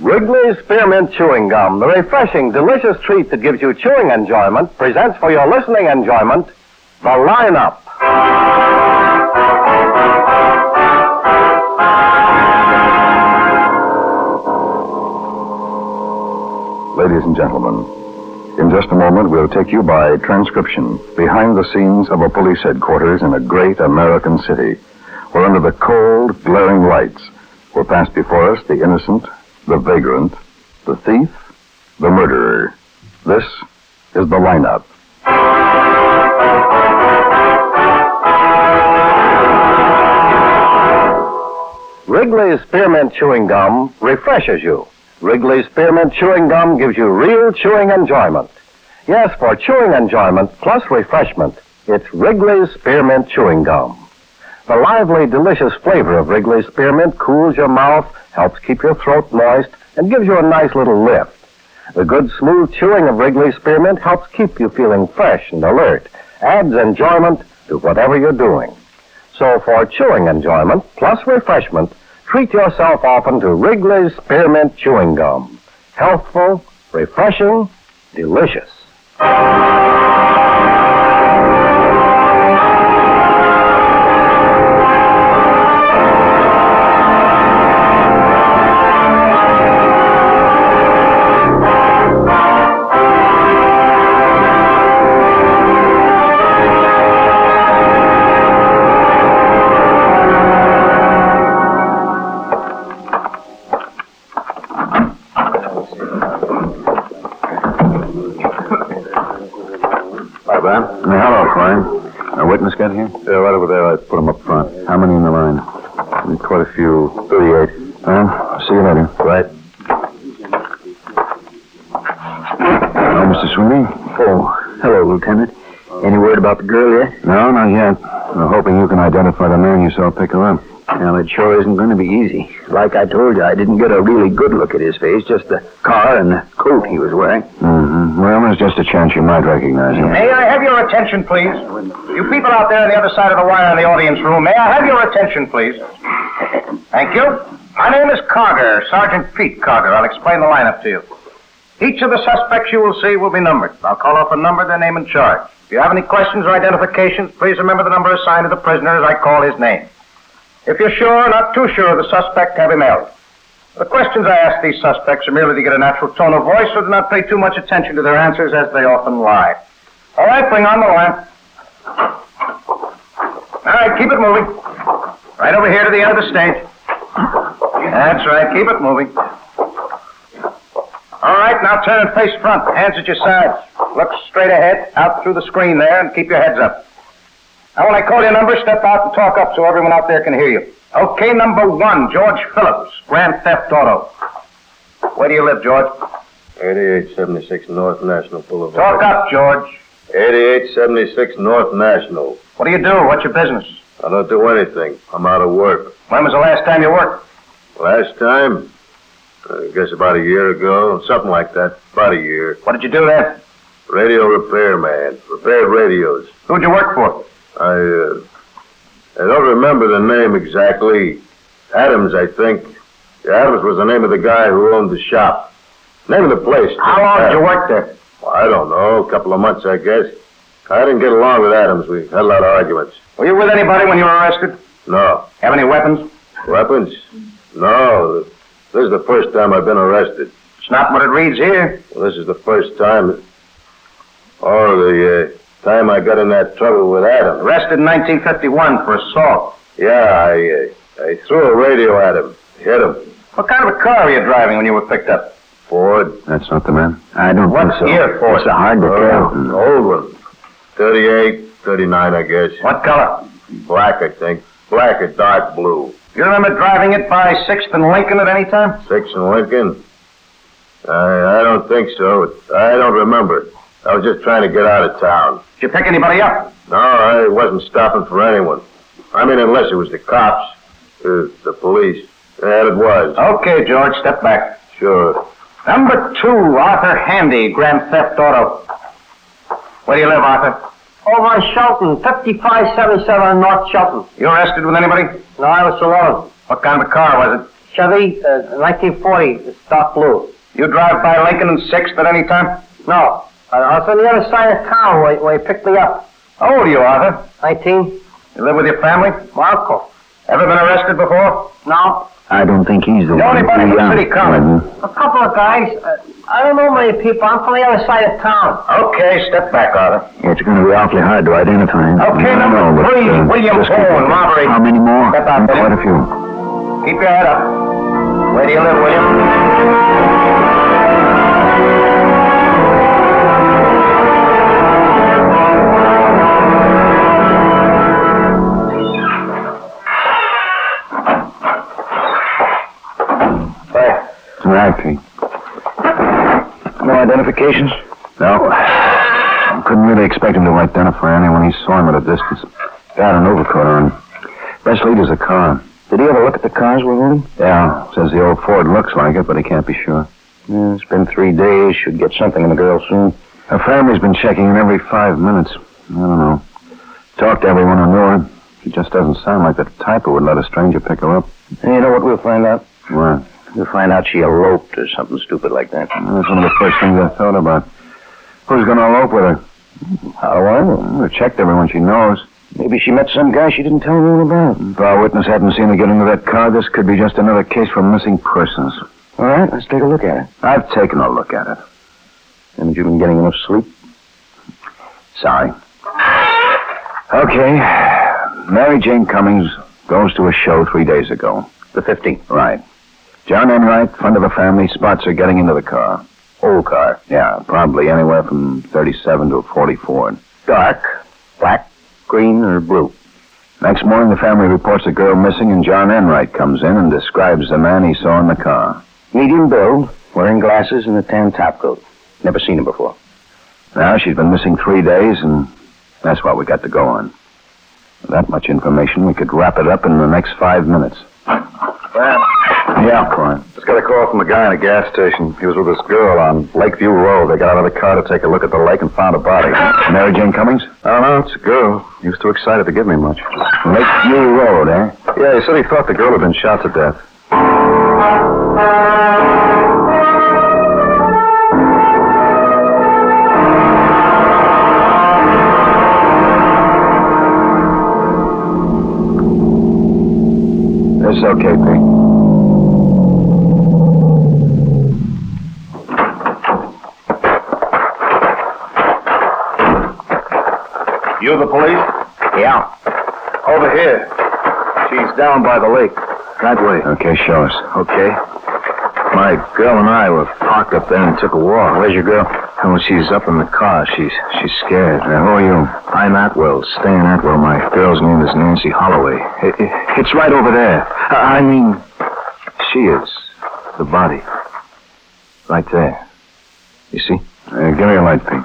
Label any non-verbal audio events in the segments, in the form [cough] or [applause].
Wrigley's Spearmint Chewing Gum, the refreshing, delicious treat that gives you chewing enjoyment, presents for your listening enjoyment the lineup. Ladies and gentlemen, in just a moment we'll take you by transcription behind the scenes of a police headquarters in a great American city, where under the cold, glaring lights will pass before us the innocent, the vagrant, the thief, the murderer. This is the lineup. Wrigley's Spearmint Chewing Gum refreshes you. Wrigley's Spearmint Chewing Gum gives you real chewing enjoyment. Yes, for chewing enjoyment plus refreshment, it's Wrigley's Spearmint Chewing Gum. The lively, delicious flavor of Wrigley's Spearmint cools your mouth, helps keep your throat moist, and gives you a nice little lift. The good, smooth chewing of Wrigley's Spearmint helps keep you feeling fresh and alert, adds enjoyment to whatever you're doing. So for chewing enjoyment plus refreshment, treat yourself often to Wrigley's Spearmint Chewing Gum. Healthful, refreshing, delicious. Hi, Ben. hello, Klein. A witness got here? Yeah, right over there. I put him up front. How many in the line? Quite a few. 38. Well, see you later. Right. Oh, Mr. Sweeney? Oh, hello, Lieutenant. Any word about the girl yet? No, not yet. I'm hoping you can identify the man you saw pick her up. Well, it sure isn't going to be easy. Like I told you, I didn't get a really good look at his face, just the car and the coat he was wearing. Hmm. Well, there's just a chance you might recognize him. May I have your attention, please? You people out there on the other side of the wire in the audience room, may I have your attention, please? Thank you. My name is Carger, Sergeant Pete Carger. I'll explain the lineup to you. Each of the suspects you will see will be numbered. I'll call off a number, their name, and charge. If you have any questions or identifications, please remember the number assigned to the prisoner as I call his name. If you're sure, not too sure of the suspect, have him held. The questions I ask these suspects are merely to get a natural tone of voice, so do not pay too much attention to their answers as they often lie. All right, bring on the line. All right, keep it moving. Right over here to the end of the stage. That's right, keep it moving. All right, now turn and face front, hands at your sides. Look straight ahead, out through the screen there, and keep your heads up. Now, when I call your number, step out and talk up so everyone out there can hear you. Okay, number one, George Phillips, Grand Theft Auto. Where do you live, George? 8876 North National Boulevard. Talk up, George. 8876 North National. What do you do? What's your business? I don't do anything. I'm out of work. When was the last time you worked? Last time? I guess about a year ago, something like that. About a year. What did you do then? Radio repairman. Repaired radios. Who'd you work for? I, uh, I don't remember the name exactly. Adams, I think. Adams was the name of the guy who owned the shop. Name of the place. How long did you work there? Well, I don't know. A couple of months, I guess. I didn't get along with Adams. We had a lot of arguments. Were you with anybody when you were arrested? No. Have any weapons? Weapons? No. This is the first time I've been arrested. It's not what it reads here. Well, this is the first time. Or the uh, time I got in that trouble with Adam. Arrested in 1951 for assault. Yeah, I uh, I threw a radio at him. Hit him. What kind of a car were you driving when you were picked up? Ford. That's not the man. I don't What think so. year for It's a hard to Oh, tell. old one. 38, 39, I guess. What color? Black, I think. Black or dark blue. You remember driving it by 6th and Lincoln at any time? 6th and Lincoln? I, I don't think so. I don't remember. I was just trying to get out of town. Did you pick anybody up? No, I wasn't stopping for anyone. I mean, unless it was the cops, uh, the police. That it was. Okay, George, step back. Sure. Number two, Arthur Handy, Grand Theft Auto. Where do you live, Arthur? Over in Shelton, 5577 North Shelton. You arrested with anybody? No, I was alone. What kind of a car was it? Chevy, uh, 1940, it's dark blue. You drive by Lincoln and Sixth at any time? No, I I was on the other side of town where, where he picked me up. How old are you, Arthur? 19, You live with your family? my uncle. Ever been arrested before? No, I don't think he's the You know one. anybody who, from uh, City College? mhm. a couple of guys. Uh, I don't know many people. I'm from the other side of town. Okay, step back, Arthur. It's going to be awfully hard to identify him. Okay, I don't number know, but, three, uh, William just keep Owen, robbery. How many more? Step out, Quite a few. Keep your head up. Where do you live, William? Pete. No identifications? No. Couldn't really expect him to identify anyone he saw him at a distance. Got an overcoat on. Best lead is a car. Did he ever look at the cars we're holding? Yeah. Says the old Ford looks like it, but he can't be sure. Yeah, it's been three days. Should get something in the girl soon. Her family's been checking in every five minutes. I don't know. Talked to everyone who knew her. She just doesn't sound like the type who would let a stranger pick her up. And you know what we'll find out? What? We'll find out she eloped or something stupid like that. That's one of the first things I thought about. Who's going to elope with her? How do I know? We've checked everyone she knows. Maybe she met some guy she didn't tell anyone about. If our witness hadn't seen her get into that car, this could be just another case for missing persons. All right, let's take a look at it. I've taken a look at it. Haven't you been getting enough sleep? Sorry. Okay. Mary Jane Cummings goes to a show three days ago. The 15th. Right. John Enright, friend of the family, spots her getting into the car. Old car. Yeah, probably anywhere from 37 to a 44. Dark, black, green, or blue. Next morning, the family reports a girl missing, and John Enright comes in and describes the man he saw in the car. Medium build, wearing glasses and a tan top coat. Never seen him before. Now she's been missing three days, and that's what we got to go on. With that much information, we could wrap it up in the next five minutes. Sam, Yeah, Klein. just got a call from a guy in a gas station. He was with this girl on Lakeview Road. They got out of the car to take a look at the lake and found a body. Mary Jane Cummings? I don't know, it's a girl. He was too excited to give me much. Lakeview Road, eh? Yeah, he said he thought the girl had been shot to death. It's okay, Pete. Down by the lake. That way. Okay, show us. Okay. My girl and I were parked up there and took a walk. Where's your girl? Oh, she's up in the car, she's she's scared. Now, who are you? I'm Atwell, Stan Atwell. My girl's name is Nancy Holloway. It, it, it's right over there. I I mean, she is. The body. Right there. You see? Uh, give me a light, Pete.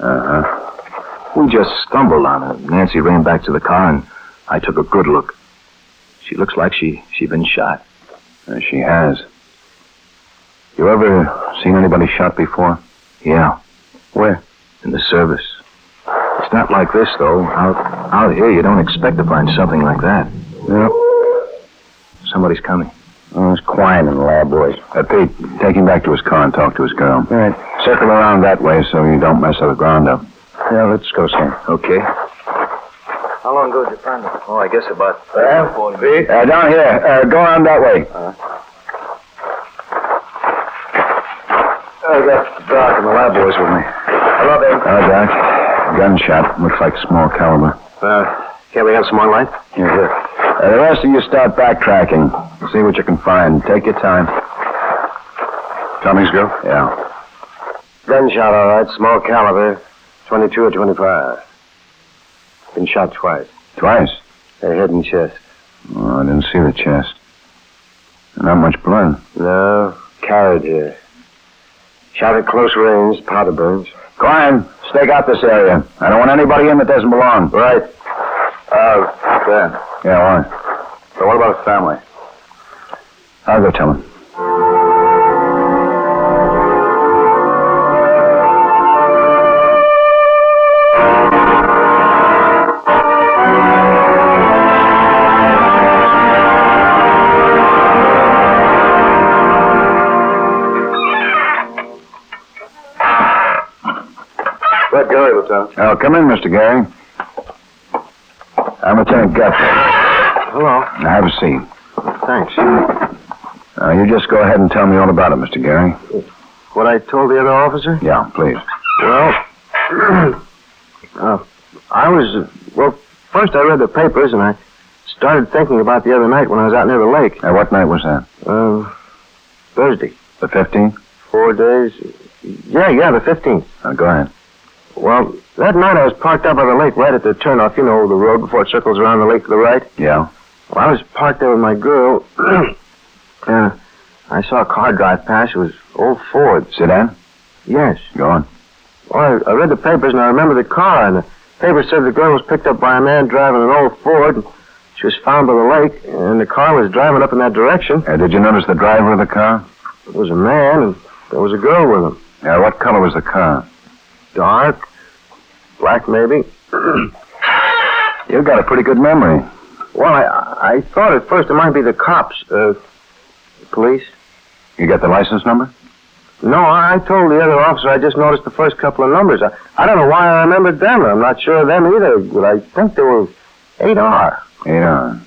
Uh-huh. We just stumbled on her. Nancy ran back to the car, and I took a good look. She looks like she she'd been shot. Uh, she has. You ever seen anybody shot before? Yeah, Where? in the service. It's not like this, though. Out, out here, you don't expect to find something like that. Yep. Somebody's coming. Oh, it's Quine and the lab boys. Uh, Pete, take him back to his car and talk to his girl. All right. Circle around that way so you don't mess up the ground up. Yeah, let's go, Sam. Okay. How long ago did you find him? Oh, I guess about Uh, Pete? Uh, down here. Uh, go around that way. I got Doc and the lab boys with me. Hello, Dave. Uh, Doc. Gunshot. Looks like small caliber. Uh, can't we have some more light? Yes, here. Uh, the rest of you start backtracking. See what you can find. Take your time. Cummings girl? Yeah. Gunshot, all right. Small caliber. 22 or 25. Been shot twice. Twice. Their head and chest. Oh, I didn't see the chest. Not much blood. No, carried here. Shot at close range, powder burns. Go on, stake out this area. I don't want anybody in that doesn't belong. Right. Uh, Ben. Yeah, why? So what about his family? I'll go tell him. Lieutenant. Oh, come in, Mr. Gary. I'm Lieutenant Guthrie. Hello. Now, have a seat. Thanks. Uh, you just go ahead and tell me all about it, Mr. Gary. What I told the other officer? Yeah, please. Well, [clears throat] uh, I was, uh, well, first I read the papers and I started thinking about the other night when I was out near the lake. Now, what night was that? Uh, Thursday. The 15th? Four days. Yeah, yeah, the 15th. Uh, go ahead. Well, that night I was parked up by the lake right at the turnoff, you know, the road before it circles around the lake to the right. Yeah? Well, I was parked there with my girl. [clears throat] uh, I saw a car drive past. It was old Ford. Sedan? Yes. Go on. Well, I, I read the papers and I remember the car. And the paper said the girl was picked up by a man driving an old Ford. And she was found by the lake, and the car was driving up in that direction. Uh, did you notice the driver of the car? It was a man, and there was a girl with him. Yeah, what color was the car? Dark, black maybe. [clears throat] You've got a pretty good memory. Well, I I thought at first it might be the cops, uh, police. You got the license number? No, I, I told the other officer I just noticed the first couple of numbers. I, I don't know why I remembered them. I'm not sure of them either, but I think they were 8R. Yeah.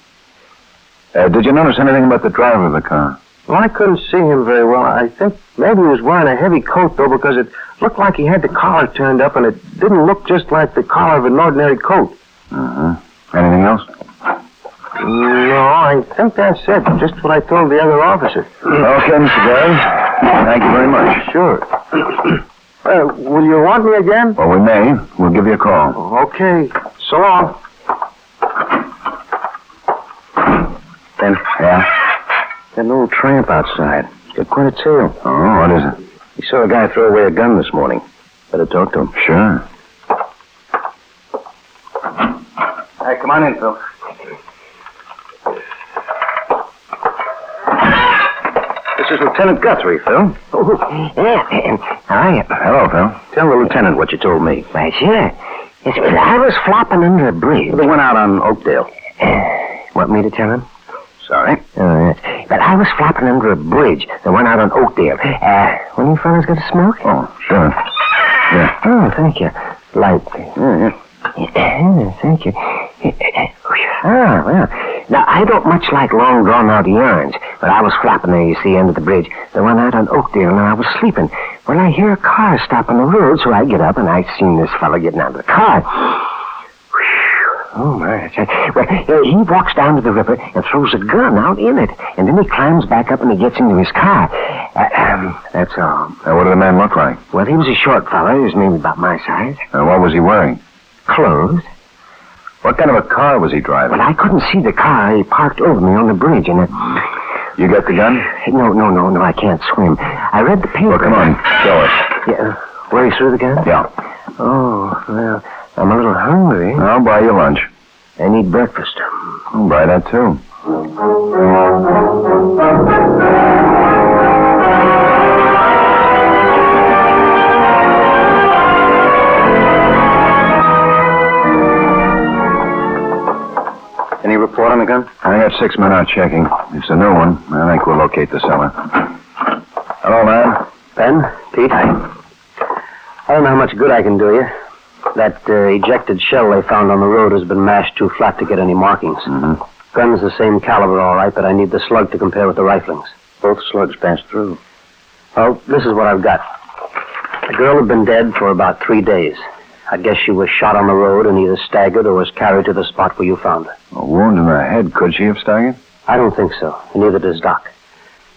Uh, did you notice anything about the driver of the car? Well, I couldn't see him very well. I think maybe he was wearing a heavy coat, though, because it looked like he had the collar turned up, and it didn't look just like the collar of an ordinary coat. Uh-huh. Anything else? No, I think that's it. Just what I told the other officer. Okay, Mr. Gary. Thank you very much. Sure. [clears throat] uh, will you want me again? Well, we may. We'll give you a call. Okay. So long. Then? Yeah? That old tramp outside. He's got quite a tale. Oh, what is it? He saw a guy throw away a gun this morning. Better talk to him. Sure. Hey, come on in, Phil. This is Lieutenant Guthrie, Phil. Oh, yeah. How are you? Hello, Phil. Tell the lieutenant what you told me. Why, sure. Yes, well, I was flopping under a bridge. The one out on Oakdale. [sighs] Want me to tell him? Sorry. Yes. But I was flopping under a bridge, the one out on Oakdale. Uh, one of you fellas got a smoke? Oh, sure. Yeah. Oh, thank you. Light. Yeah, Yeah, thank you. Ah, well. Now, I don't much like long, drawn-out yarns, but I was flopping there, you see, under the bridge, the one out on Oakdale, and I was sleeping. Well, I hear a car stop on the road, so I get up, and I seen this fellow getting out of the car. Oh, my. Well, uh, he walks down to the river and throws a gun out in it, and then he climbs back up and he gets into his car. Uh, um, that's all. Now, what did the man look like? Well, he was a short fellow. He was maybe about my size. Uh, what was he wearing? Clothes. What kind of a car was he driving? Well, I couldn't see the car. He parked over me on the bridge, and it... You got the gun? No, no, no, no, I can't swim. I read the paper. Well, come on. Show us. Yeah. Where he threw the gun? Yeah. Oh, well, I'm a little hungry. I'll buy you lunch. I need breakfast. I'll buy that, too. Any report on the gun? I got six men out checking. It's a new one. I think we'll locate the seller. Hello, man. Ben? Pete? I don't know how much good I can do you. That uh, ejected shell they found on the road has been mashed too flat to get any markings. Mm-hmm. Gun's the same caliber, all right, but I need the slug to compare with the riflings. Both slugs passed through. Well, this is what I've got. The girl had been dead for about three days. I guess she was shot on the road and either staggered or was carried to the spot where you found her. A wound in the head. Could she have staggered? I don't think so. and Neither does Doc.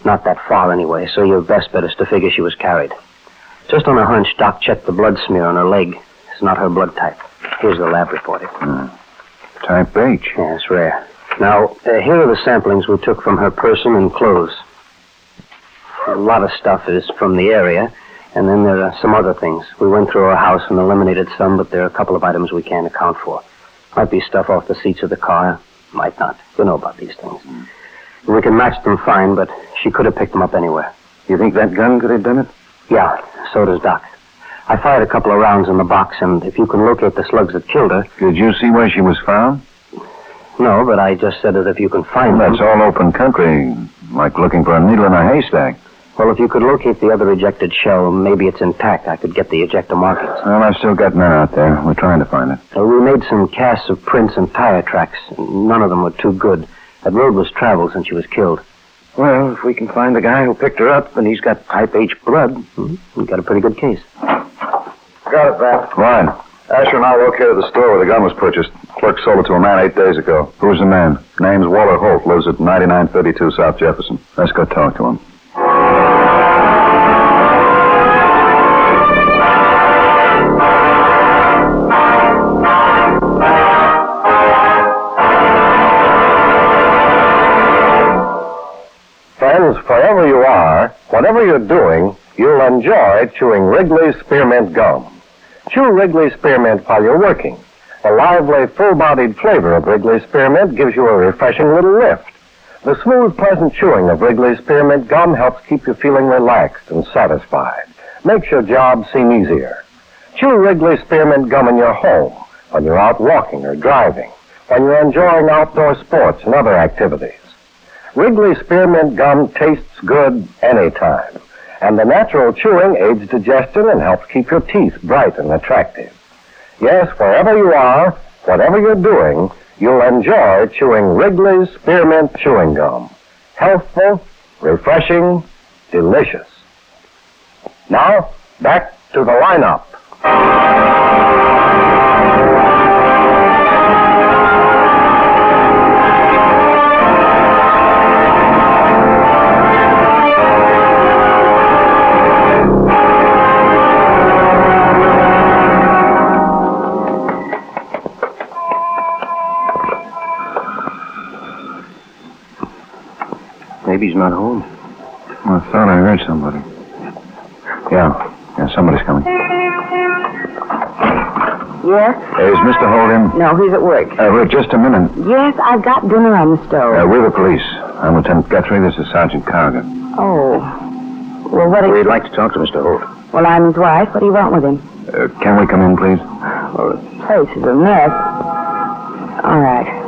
Not that far, anyway, so your best bet is to figure she was carried. Just on a hunch, Doc checked the blood smear on her leg. It's not her blood type. Here's the lab report. Type H. Yeah, it's rare. Now, uh, here are the samplings we took from her person and clothes. A lot of stuff is from the area, and then there are some other things. We went through her house and eliminated some, but there are a couple of items we can't account for. Might be stuff off the seats of the car, might not. You know about these things. We can match them fine, but she could have picked them up anywhere. You think that gun could have done it? Yeah, so does Doc. I fired a couple of rounds in the box, and if you can locate the slugs that killed her, Did you see where she was found? no, but I just said that if you can find Well, them. that's all open country. Like looking for a needle in a haystack. Well, if you could locate the other ejected shell, maybe it's intact. I could get the ejector markings. Well, I've still got men out there. We're trying to find it. Uh, we made some casts of prints and tire tracks. None of them were too good. That road was traveled since she was killed. Well, if we can find the guy who picked her up and he's got type H blood, hmm, we've got a pretty good case. Got it, Bat. Ryan. Asher and I located the store where the gun was purchased. Clerk sold it to a man eight days ago. Who's the man? Name's Walter Holt. Lives at 9932 South Jefferson. Let's go talk to him. Friends, wherever you are, whatever you're doing, you'll enjoy chewing Wrigley's Spearmint Gum. Chew Wrigley's Spearmint while you're working. The lively, full-bodied flavor of Wrigley's Spearmint gives you a refreshing little lift. The smooth, pleasant chewing of Wrigley's Spearmint Gum helps keep you feeling relaxed and satisfied. Makes your job seem easier. Chew Wrigley's Spearmint Gum in your home, when you're out walking or driving, when you're enjoying outdoor sports and other activities. Wrigley Spearmint Gum tastes good anytime, and the natural chewing aids digestion and helps keep your teeth bright and attractive. Yes, wherever you are, whatever you're doing, you'll enjoy chewing Wrigley's Spearmint Chewing Gum. Healthful, refreshing, delicious. Now, back to the lineup. Maybe he's not home. I thought I heard somebody. Yeah. Yeah, somebody's coming. Yes? Is Mr. Holt in? No, he's at work. Uh, wait just a minute. Yes, I've got dinner on the stove. Uh, we're the police. I'm Lieutenant Guthrie. This is Sergeant Carger. oh. Well, what do We'd you... like to talk to Mr. Holt. Well, I'm his wife. What do you want with him? Uh, can we come in, please? Well, the place is a mess. All right.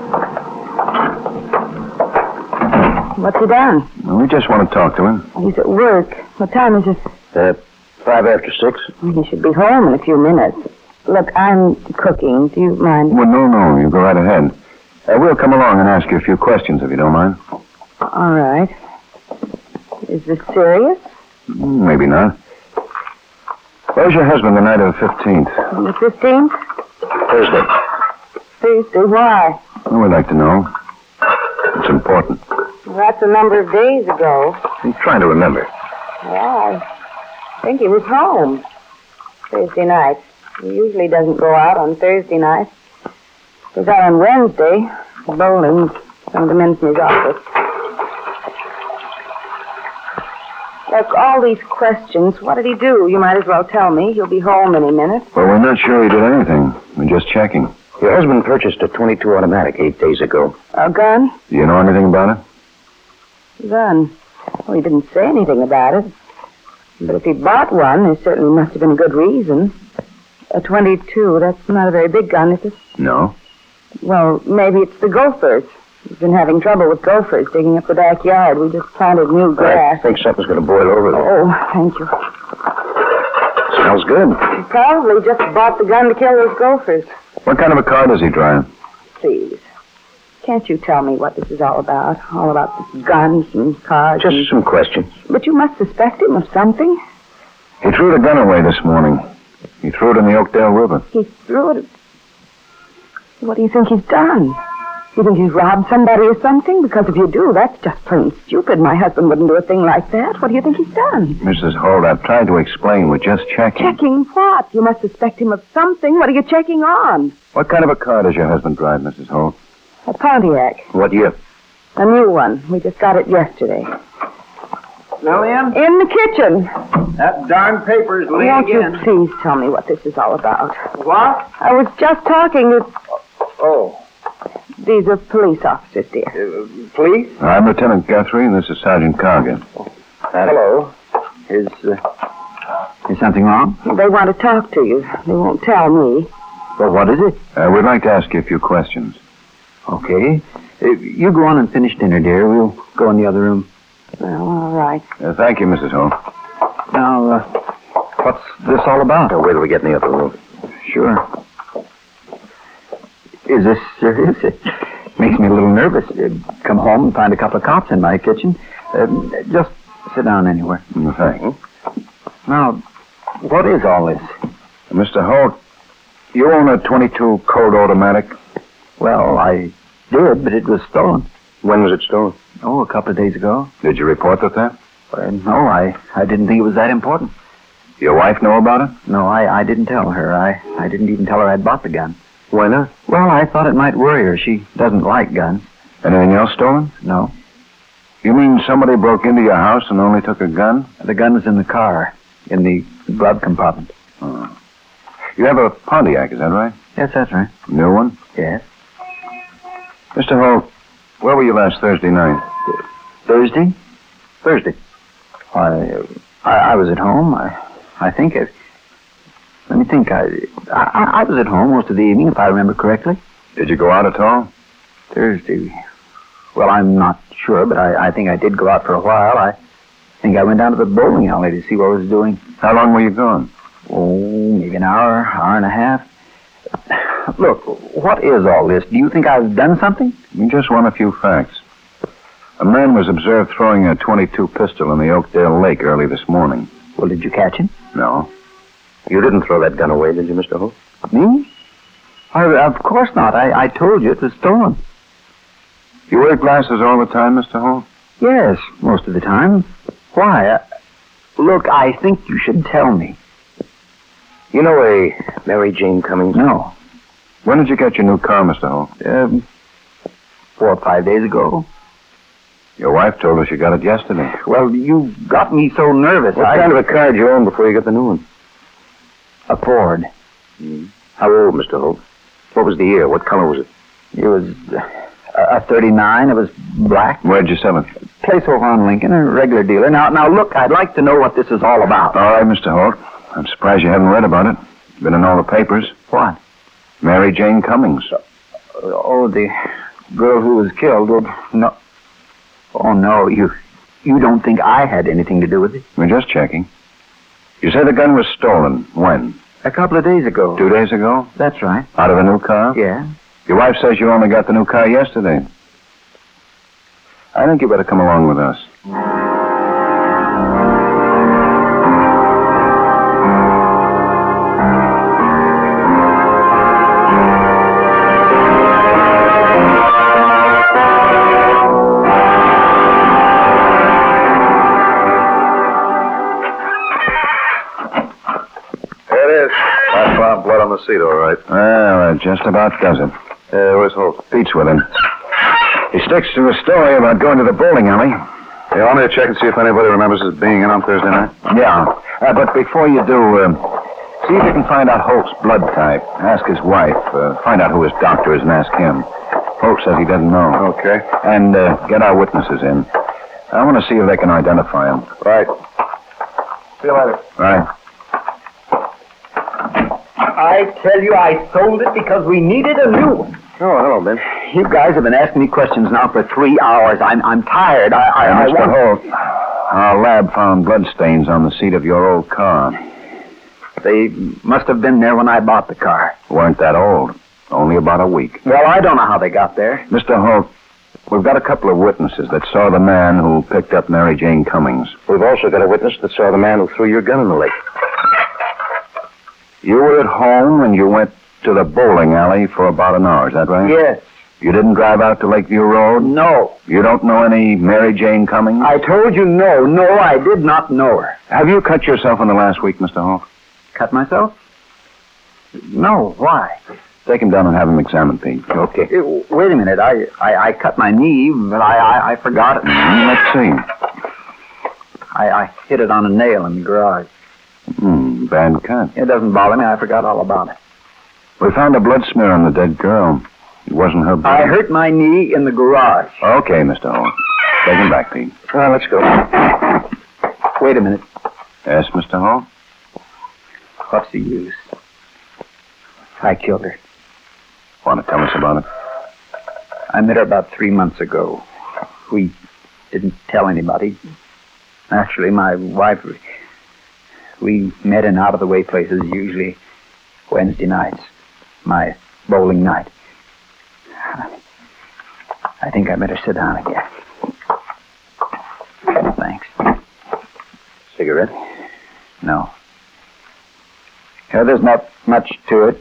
What's he done? We just want to talk to him. He's at work. What time is it? Uh, five after six. He should be home in a few minutes. Look, I'm cooking. Do you mind? Well, no, no. You go right ahead. Uh, we'll come along and ask you a few questions if you don't mind. All right. Is this serious? Maybe not. Where's your husband the night of the 15th? On the 15th? Thursday. Thursday. Why? We'd like to know. It's important. Well, that's a number of days ago. He's trying to remember. Yeah, I think he was home Thursday night. He usually doesn't go out on Thursday night. He was out on Wednesday, bowling with some of the men from his office. Look, all these questions, what did he do? You might as well tell me. He'll be home any minute. Well, we're not sure he did anything. We're just checking. Your husband purchased a 22 automatic eight days ago. A gun? Do you know anything about it? Gun. Well, he didn't say anything about it. But if he bought one, there certainly must have been a good reason. A 22, that's not a very big gun, is it? No. Well, maybe it's the gophers. We've been having trouble with gophers digging up the backyard. We just planted new grass. I think something's going to boil over there. Oh, thank you. Smells good. He probably just bought the gun to kill those gophers. What kind of a car does he drive? Please. Can't you tell me what this is all about? All about guns and cars. Just and... some questions. But you must suspect him of something. He threw the gun away this morning. He threw it in the Oakdale River. He threw it. What do you think he's done? You think he's robbed somebody or something? Because if you do, that's just plain stupid. My husband wouldn't do a thing like that. What do you think he's done? Mrs. Holt, I've tried to explain. We're just checking. Checking what? You must suspect him of something. What are you checking on? What kind of a car does your husband drive, Mrs. Holt? A Pontiac. What year? A new one. We just got it yesterday. Lillian, In the kitchen. that darn paper's late Won't you again. please tell me what this is all about? What? I was just talking to... Oh, These are police officers, dear. uh, please? I'm Lieutenant Guthrie, and this is Sergeant Carger. Hello. Is, uh, is something wrong? They want to talk to you. They won't tell me. Well, what is it? Uh, we'd like to ask you a few questions. Okay. Uh, you go on and finish dinner, dear. We'll go in the other room. Well, all right. Uh, thank you, Mrs. Holt. Now, uh, what's this all about? wait till we get in the other room. Sure. Is this serious? It makes me a little nervous. Uh, come home and find a couple of cops in my kitchen. Uh, just sit down anywhere. Thanks. Now, what is all this? Mr. Holt, you own a 22 Colt automatic? Well, I did, but it was stolen. When was it stolen? Oh, a couple of days ago. Did you report the theft? Uh, no, I, I didn't think it was that important. Your wife know about it? No, I, I didn't tell her. I, I didn't even tell her I'd bought the gun. Why not? Well, I thought it might worry her. She doesn't like guns. Anything else stolen? No. You mean somebody broke into your house and only took a gun? The gun was in the car, in the glove compartment. You have a Pontiac, is that right? Yes, that's right. New one? Yes. Mr. Holt, where were you last Thursday night? Thursday? Thursday. I, I, I was at home. I, I think it. Let me think. I, I, I was at home most of the evening, if I remember correctly. Did you go out at all? Thursday. Well, I'm not sure, but I, I think I did go out for a while. I think I went down to the bowling alley to see what I was doing. How long were you gone? Oh, maybe an hour, hour and a half. Look, what is all this? Do you think I've done something? You just want a few facts. A man was observed throwing a 22 pistol in the Oakdale Lake early this morning. Well, did you catch him? No. You didn't throw that gun away, did you, Mr. Holt? Me? I, of course not. I, I told you it was stolen. You wear glasses all the time, Mr. Holt? Yes, most of the time. Why? Uh, look, I think you should tell me. You know a Mary Jane Cummings? No. When did you get your new car, Mr. Holt? Um, four or five days ago. Your wife told us you got it yesterday. Well, you got me so nervous. What I, kind of a car did you own before you got the new one? a Ford. How old, Mr. Holt? What was the year? What color was it? It was uh, a 39. It was black. Where'd you sell it? Place over on Lincoln, a regular dealer. Now, now look, I'd like to know what this is all about. All right, Mr. Holt. I'm surprised you haven't read about it. Been in all the papers. What? Mary Jane Cummings. Oh, the girl who was killed. Oh, no. Oh no, you you don't think I had anything to do with it? We're just checking. You say the gun was stolen. When? A couple of days ago. Two days ago? That's right. Out of a new car? Yeah. Your wife says you only got the new car yesterday. I think you better come along with us. Seat, all right. Well, that just about does it. Uh, where's Holt? Pete's with him. He sticks to his story about going to the bowling alley. You want me to check and see if anybody remembers his being in on Thursday night? Yeah. Uh, but before you do, uh, see if you can find out Holt's blood type. Ask his wife. Uh, find out who his doctor is and ask him. Holt says he doesn't know. Okay. And uh, get our witnesses in. I want to see if they can identify him. Right. See you later. Right. I tell you, I sold it because we needed a new one. Oh, hello, Ben. You guys have been asking me questions now for three hours. I'm I'm tired. I I, I Mr. want. Holt, our lab found bloodstains on the seat of your old car. They must have been there when I bought the car. Weren't that old. Only about a week. Well, I don't know how they got there. Mr. Holt, we've got a couple of witnesses that saw the man who picked up Mary Jane Cummings. We've also got a witness that saw the man who threw your gun in the lake. You were at home and you went to the bowling alley for about an hour, is that right? Yes. You didn't drive out to Lakeview Road? No. You don't know any Mary Jane Cummings? I told you no. No, I did not know her. Have you cut yourself in the last week, Mr. Holt? Cut myself? No. Why? Take him down and have him examined, Pete. Okay. Uh, wait a minute. I, I I cut my knee, but I I, I forgot it. Hmm, Let's see. I I hit it on a nail in the garage. Hmm, bad cut. It doesn't bother me. I forgot all about it. We found a blood smear on the dead girl. It wasn't her blood. I hurt my knee in the garage. Okay, Mr. Holt. Take him back, Pete. Well, let's go. Wait a minute. Yes, Mr. Hall? What's the use? I killed her. Want to tell us about it? I met her about three months ago. We didn't tell anybody. Actually, my wife, we met in out of the way places, usually Wednesday nights, my bowling night. I think I better sit down again. Thanks. Cigarette? No. Yeah, there's not much to it.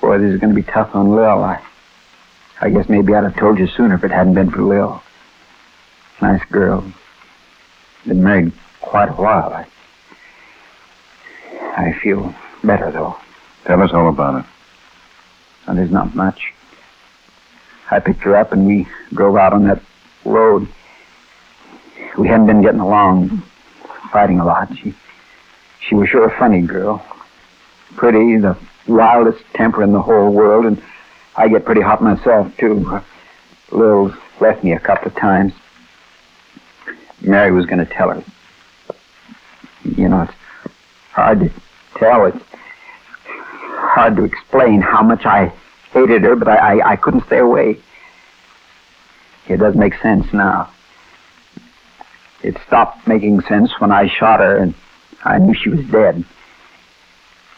Boy, this is going to be tough on Lil. I, I guess maybe I'd have told you sooner if it hadn't been for Lil. Nice girl. Been married quite a while. I, I feel better, though. Tell us all about it. And there's not much. I picked her up and we drove out on that road. We hadn't been getting along, fighting a lot. She, she was sure a funny girl. Pretty, the wildest temper in the whole world, and I get pretty hot myself, too. Lil's left me a couple of times. Mary was going to tell her. You know, it's hard to tell. It's hard to explain how much I hated her, but I, I, I couldn't stay away. It does make sense now. It stopped making sense when I shot her and I knew she was dead.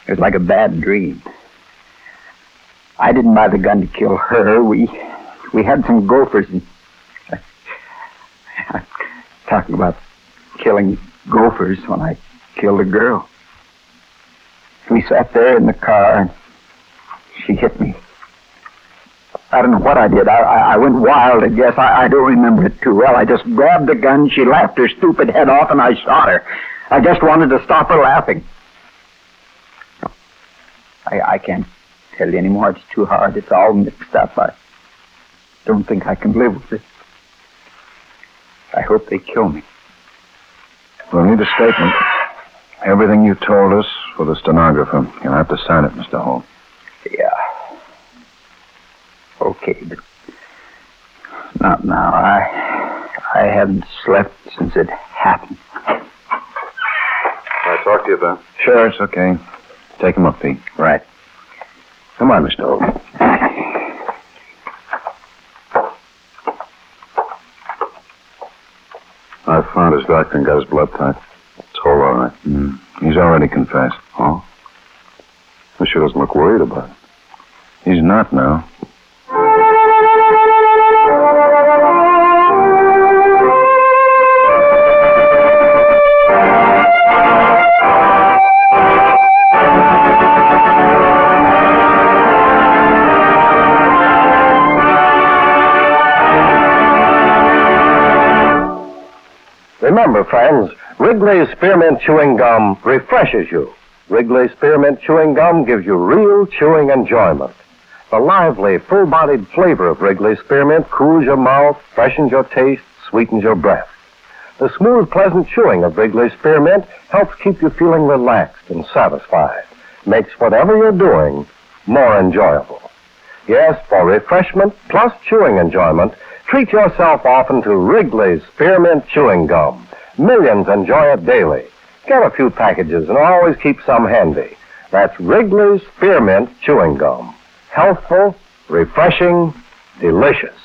It was like a bad dream. I didn't buy the gun to kill her. We we had some gophers and [laughs] talking about killing gophers when I killed a girl. We sat there in the car and she hit me. I don't know what I did. I, I, I went wild, I guess. I, I don't remember it too well. I just grabbed the gun. She laughed her stupid head off, and I shot her. I just wanted to stop her laughing. I, I can't tell you anymore. It's too hard. It's all mixed up. I don't think I can live with it. I hope they kill me. We'll need a statement. Everything you told us for the stenographer. You'll have to sign it, Mr. Hall. Yeah. Okay, but not now. I I haven't slept since it happened. Can I talk to you, Ben? Sure, it's okay. Take him up, Pete. Right. Come on, Mr. Holt. I found his doctor and got his blood type. It's all all right. Mm. He's already confessed. Oh? He sure doesn't look worried about it. He's not now. Remember, friends, Wrigley's Spearmint Chewing Gum refreshes you. Wrigley's Spearmint Chewing Gum gives you real chewing enjoyment. The lively, full-bodied flavor of Wrigley's Spearmint cools your mouth, freshens your taste, sweetens your breath. The smooth, pleasant chewing of Wrigley's Spearmint helps keep you feeling relaxed and satisfied. Makes whatever you're doing more enjoyable. Yes, for refreshment plus chewing enjoyment, treat yourself often to Wrigley's Spearmint Chewing Gum. Millions enjoy it daily. Get a few packages and always keep some handy. That's Wrigley's Spearmint Chewing Gum. Healthful, refreshing, delicious.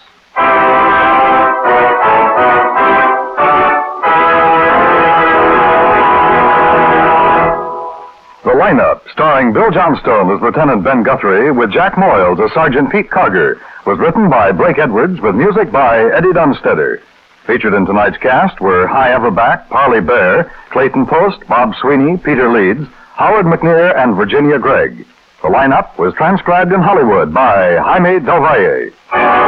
The lineup, starring Bill Johnstone as Lieutenant Ben Guthrie with Jack Moyles as Sergeant Pete Carger, was written by Blake Edwards with music by Eddie Dunstedter. Featured in tonight's cast were Hy Averback, Parley Baer, Clayton Post, Bob Sweeney, Peter Leeds, Howard McNear, and Virginia Gregg. The lineup was transcribed in Hollywood by Jaime Del Valle.